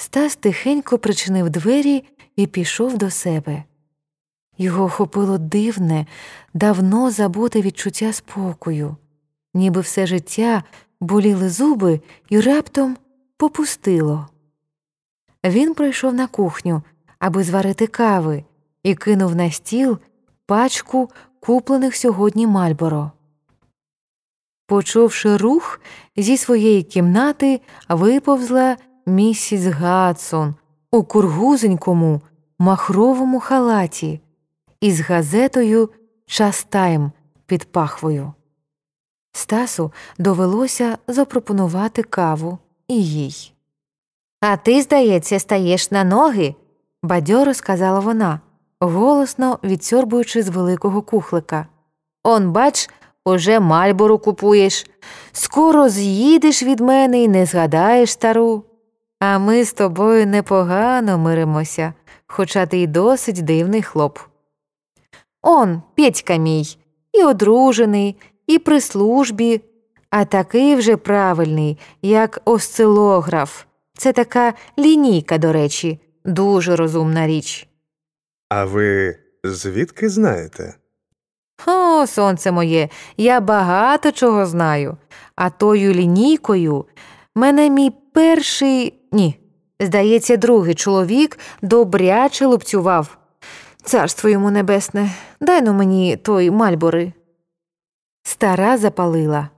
Стас тихенько причинив двері і пішов до себе. Його охопило дивне, давно забуте відчуття спокою, ніби все життя боліли зуби і раптом попустило. Він прийшов на кухню, аби зварити кави, і кинув на стіл пачку куплених сьогодні Мальборо. Почувши рух, зі своєї кімнати виповзла місіс Гадсон у кургузенькому махровому халаті із газетою Частайм під пахвою. Стасу довелося запропонувати каву і їй. А ти, здається, стаєш на ноги, бадьоро сказала вона, голосно відсьорбуючи з великого кухлика. Он, бач, уже мальбору купуєш. Скоро з'їдеш від мене і не згадаєш стару. А ми з тобою непогано миримося, хоча ти й досить дивний хлоп. Он, Петька мій, і одружений, і при службі, а такий вже правильний, як осцилограф. Це така лінійка, до речі, дуже розумна річ. А ви звідки знаєте? О, сонце моє, я багато чого знаю, а тою лінійкою мене мій перший ні, здається, другий чоловік добряче лупцював. Царство йому небесне, дай ну мені той мальбори. Стара запалила.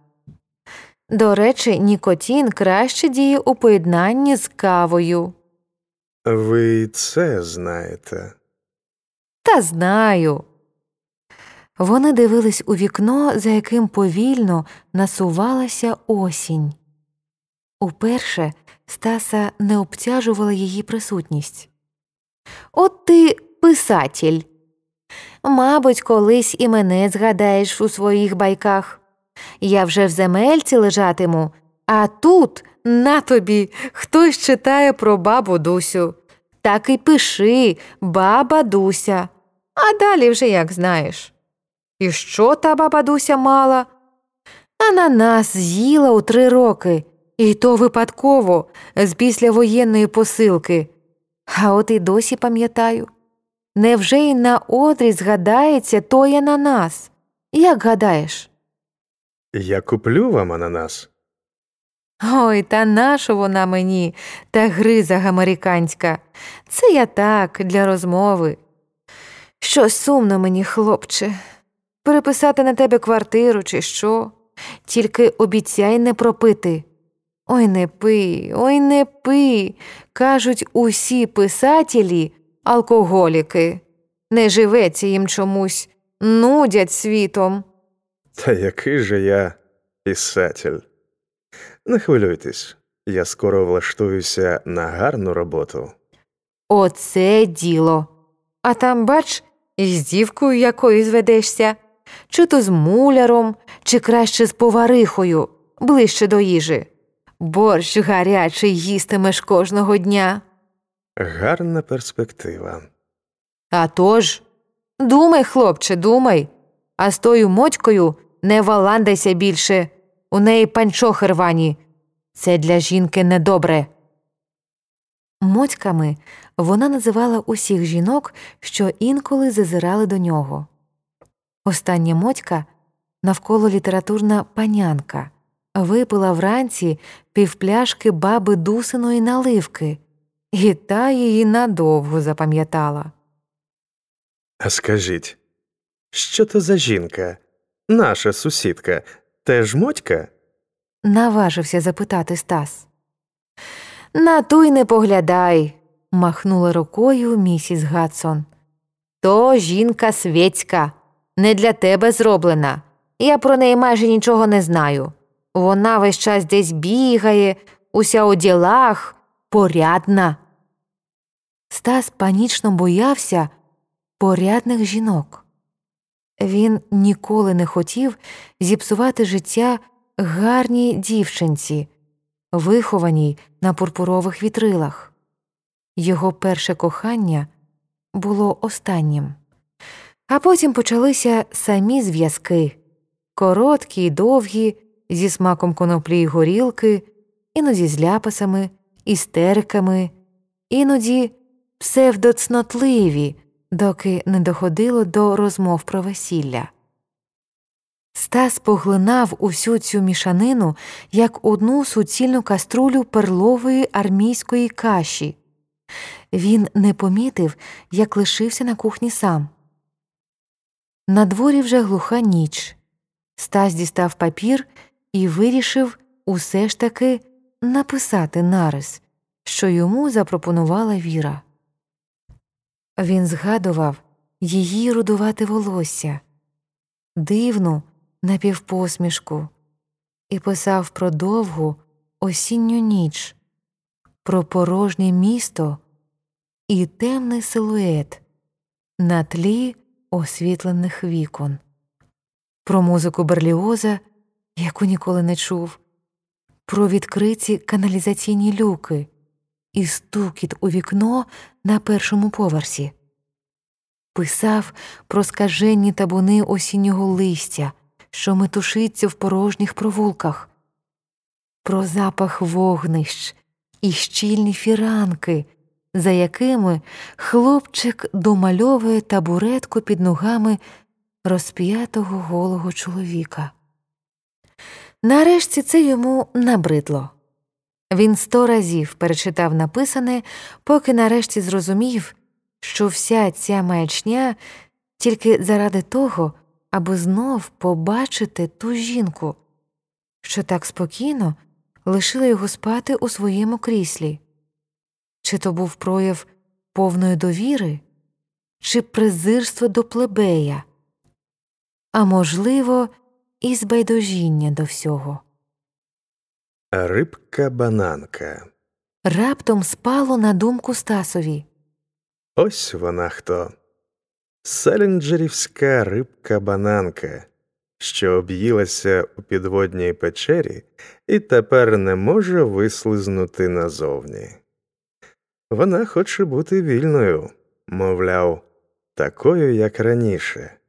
До речі, Нікотін краще діє у поєднанні з кавою. Ви це знаєте? Та знаю. Вони дивились у вікно, за яким повільно насувалася осінь. Уперше Стаса не обтяжувала її присутність. От ти писатель. Мабуть, колись і мене згадаєш у своїх байках. Я вже в земельці лежатиму, а тут на тобі хтось читає про бабу Дусю. Так і пиши, баба Дуся, а далі вже як знаєш. І що та баба Дуся мала? Ананас з'їла у три роки, і то випадково, з післявоєнної посилки. А от і досі пам'ятаю. Невже й на одрі згадається той ананас? Як гадаєш? Я куплю вам ананас. Ой, та нащо вона мені, та гриза гамериканська. Це я так, для розмови. Що сумно мені, хлопче, переписати на тебе квартиру, чи що, тільки обіцяй не пропити. Ой не пий, ой не пий. Кажуть, усі писателі алкоголіки. Не живеться їм чомусь, нудять світом. Та який же я писатель? Не хвилюйтесь, я скоро влаштуюся на гарну роботу. Оце діло. А там, бач, з дівкою якою зведешся, чи то з муляром, чи краще з поварихою, ближче до їжі. Борщ гарячий їстимеш кожного дня. Гарна перспектива. А тож, думай, хлопче, думай, а з тою мотькою не валандайся більше, у неї панчохи рвані. Це для жінки недобре. Мотьками вона називала усіх жінок, що інколи зазирали до нього. Остання мотька навколо літературна панянка, випила вранці півпляшки баби дусиної наливки, і та її надовго запам'ятала. А скажіть, що то за жінка? Наша сусідка теж мотька? наважився запитати Стас. На ту й не поглядай, махнула рукою місіс Гадсон. То жінка свєцька, не для тебе зроблена. Я про неї майже нічого не знаю. Вона весь час десь бігає, уся у ділах, порядна. Стас панічно боявся порядних жінок. Він ніколи не хотів зіпсувати життя гарній дівчинці, вихованій на пурпурових вітрилах. Його перше кохання було останнім. А потім почалися самі зв'язки короткі й довгі, зі смаком коноплі й горілки, іноді з ляпасами, істериками, іноді псевдоцнотливі, доки не доходило до розмов про весілля. Стас поглинав усю цю мішанину як одну суцільну каструлю перлової армійської каші. Він не помітив, як лишився на кухні сам. На дворі вже глуха ніч. Стас дістав папір і вирішив усе ж таки написати нарис, що йому запропонувала Віра. Він згадував її рудувате волосся, дивну напівпосмішку, і писав про довгу осінню ніч, про порожнє місто і темний силует на тлі освітлених вікон, про музику Берліоза, яку ніколи не чув, про відкриті каналізаційні люки і стукіт у вікно на першому поверсі. Писав про скаженні табуни осіннього листя, що метушиться в порожніх провулках, про запах вогнищ і щільні фіранки, за якими хлопчик домальовує табуретку під ногами розп'ятого голого чоловіка. Нарешті це йому набридло. Він сто разів перечитав написане, поки нарешті зрозумів, що вся ця маячня тільки заради того, аби знов побачити ту жінку, що так спокійно лишила його спати у своєму кріслі. Чи то був прояв повної довіри, чи презирство до плебея, а можливо, і збайдожіння до всього. Рибка бананка. Раптом спало на думку Стасові. Ось вона хто. Селінджерівська рибка бананка, що об'їлася у підводній печері і тепер не може вислизнути назовні. Вона хоче бути вільною, мовляв, такою, як раніше.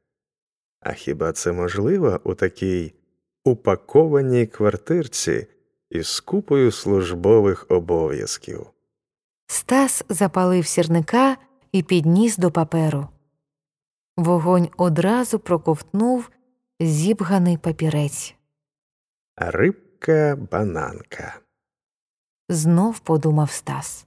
А хіба це можливо у такій упакованій квартирці із купою службових обов'язків? Стас запалив сірника і підніс до паперу. Вогонь одразу проковтнув зібганий папірець. Рибка бананка. Знов подумав Стас.